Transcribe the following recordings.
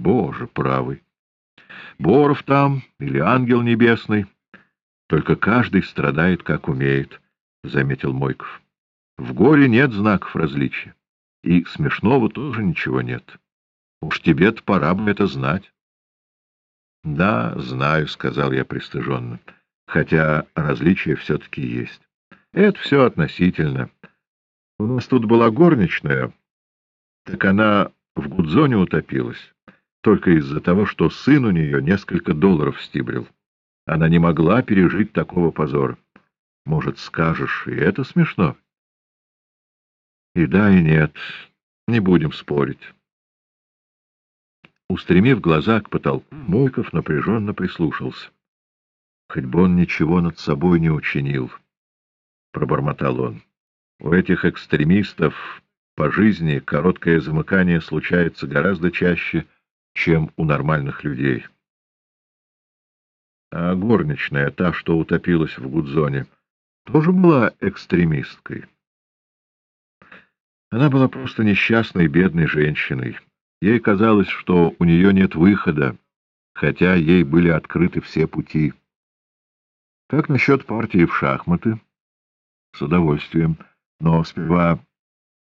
Боже правый! Боров там или ангел небесный. Только каждый страдает, как умеет, — заметил Мойков. В горе нет знаков различия. И смешного тоже ничего нет. Уж тебе-то пора бы это знать. — Да, знаю, — сказал я пристыженно, — хотя различия все-таки есть. Это все относительно. У нас тут была горничная, так она в Гудзоне утопилась, только из-за того, что сын у нее несколько долларов стибрил. Она не могла пережить такого позора. Может, скажешь, и это смешно? И да, и нет. Не будем спорить. Устремив глаза к потолку, Мойков напряженно прислушался. Хоть бы он ничего над собой не учинил, — пробормотал он. У этих экстремистов по жизни короткое замыкание случается гораздо чаще, чем у нормальных людей. А горничная, та, что утопилась в Гудзоне, тоже была экстремисткой. Она была просто несчастной, бедной женщиной. Ей казалось, что у нее нет выхода, хотя ей были открыты все пути. Как насчет партии в шахматы? С удовольствием. Но сперва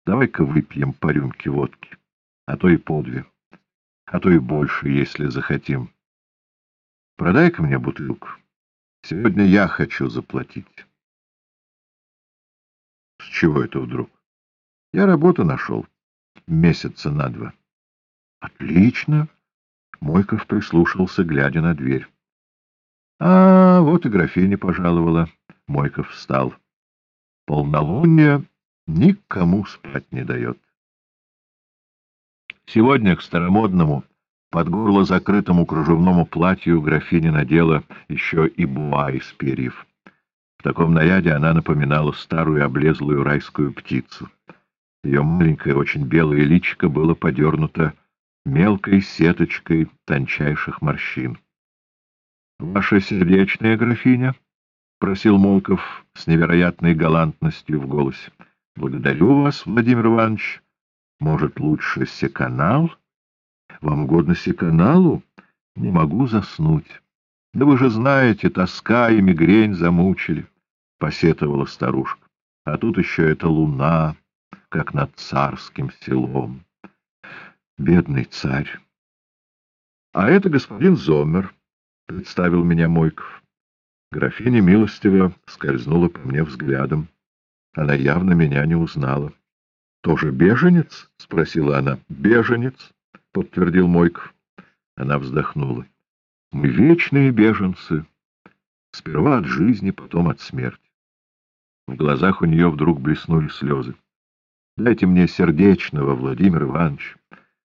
давай-ка выпьем по рюмке водки, а то и по а то и больше, если захотим. Продай-ка мне бутылку. Сегодня я хочу заплатить. С чего это вдруг? Я работу нашел. Месяца на два. Отлично. Мойков прислушался, глядя на дверь. А, вот и графиня пожаловала. Мойков встал. Полнолуние никому спать не дает. Сегодня к старомодному под горло закрытому кружевному платью графиня надела еще и буа из перьев. В таком наряде она напоминала старую облезлую райскую птицу. Ее маленькое, очень белое личико было подернуто мелкой сеточкой тончайших морщин. — Ваша сердечная графиня? — просил Молков с невероятной галантностью в голосе. — Благодарю вас, Владимир Иванович. Может, лучше секанал? — вам годно каналу? Не могу заснуть. Да вы же знаете, тоска и мигрень замучили, — посетовала старушка. А тут еще эта луна, как над царским селом. Бедный царь. А это господин Зомер, — представил меня Мойков. Графиня милостиво скользнула по мне взглядом. Она явно меня не узнала. — Тоже беженец? — спросила она. — Беженец подтвердил Мойков. Она вздохнула. Мы вечные беженцы. Сперва от жизни, потом от смерти. В глазах у нее вдруг блеснули слезы. Дайте мне сердечного, Владимир Иванович,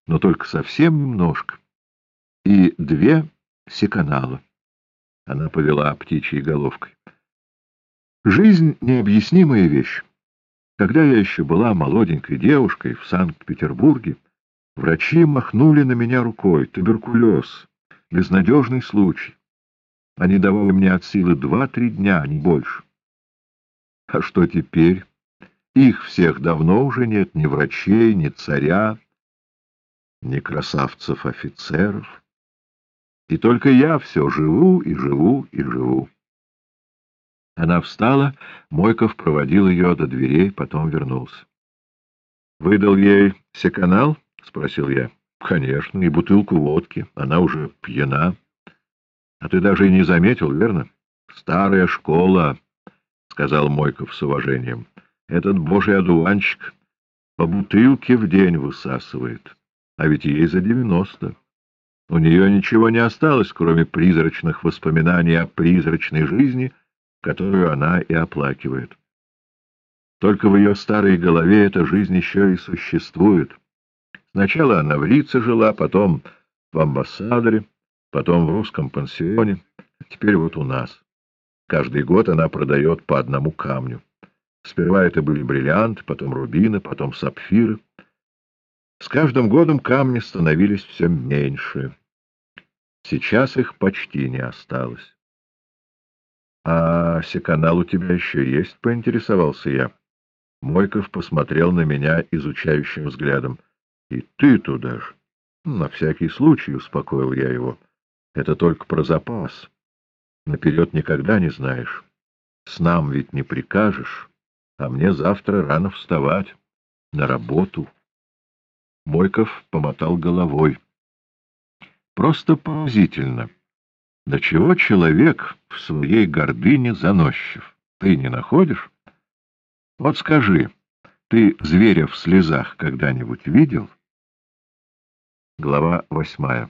но только совсем немножко. И две секанала. Она повела птичьей головкой. Жизнь — необъяснимая вещь. Когда я еще была молоденькой девушкой в Санкт-Петербурге, Врачи махнули на меня рукой. Туберкулез. Безнадежный случай. Они давали мне от силы два-три дня, не больше. А что теперь? Их всех давно уже нет, ни врачей, ни царя, ни красавцев-офицеров. И только я все живу и живу и живу. Она встала, Мойков проводил ее до дверей, потом вернулся. Выдал ей секанал? — спросил я. — Конечно, и бутылку водки. Она уже пьяна. — А ты даже и не заметил, верно? — Старая школа, — сказал Мойков с уважением. — Этот божий одуванчик по бутылке в день высасывает. А ведь ей за девяносто. У нее ничего не осталось, кроме призрачных воспоминаний о призрачной жизни, которую она и оплакивает. Только в ее старой голове эта жизнь еще и существует. Сначала она в Рице жила, потом в амбассадоре, потом в русском пансионе, теперь вот у нас. Каждый год она продает по одному камню. Сперва это были бриллианты, потом рубины, потом сапфиры. С каждым годом камни становились все меньше. Сейчас их почти не осталось. — А секанал у тебя еще есть? — поинтересовался я. Мойков посмотрел на меня изучающим взглядом. — и ты туда же. На всякий случай, — успокоил я его. Это только про запас. Наперед никогда не знаешь. С нам ведь не прикажешь, а мне завтра рано вставать. На работу. Бойков помотал головой. Просто поразительно. До чего человек в своей гордыне заносчив? Ты не находишь? Вот скажи, ты зверя в слезах когда-нибудь видел? Глава восьмая.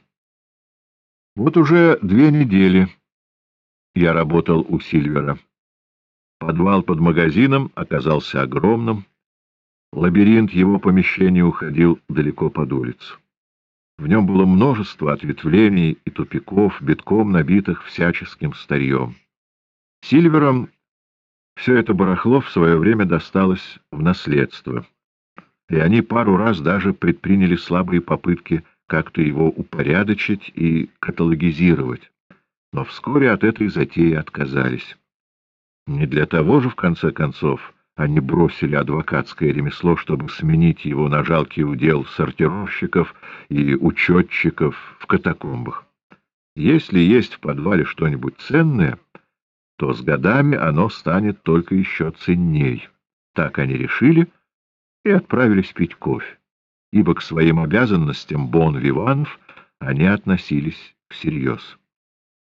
Вот уже две недели я работал у Сильвера. Подвал под магазином оказался огромным. Лабиринт его помещения уходил далеко под улицу. В нем было множество ответвлений и тупиков, битком набитых всяческим старьем. Сильвером все это барахло в свое время досталось в наследство, и они пару раз даже предприняли слабые попытки как-то его упорядочить и каталогизировать, но вскоре от этой затеи отказались. Не для того же, в конце концов, они бросили адвокатское ремесло, чтобы сменить его на жалкий удел сортировщиков и учетчиков в катакомбах. Если есть в подвале что-нибудь ценное, то с годами оно станет только еще ценней. Так они решили и отправились пить кофе ибо к своим обязанностям бон-виванов они относились всерьез.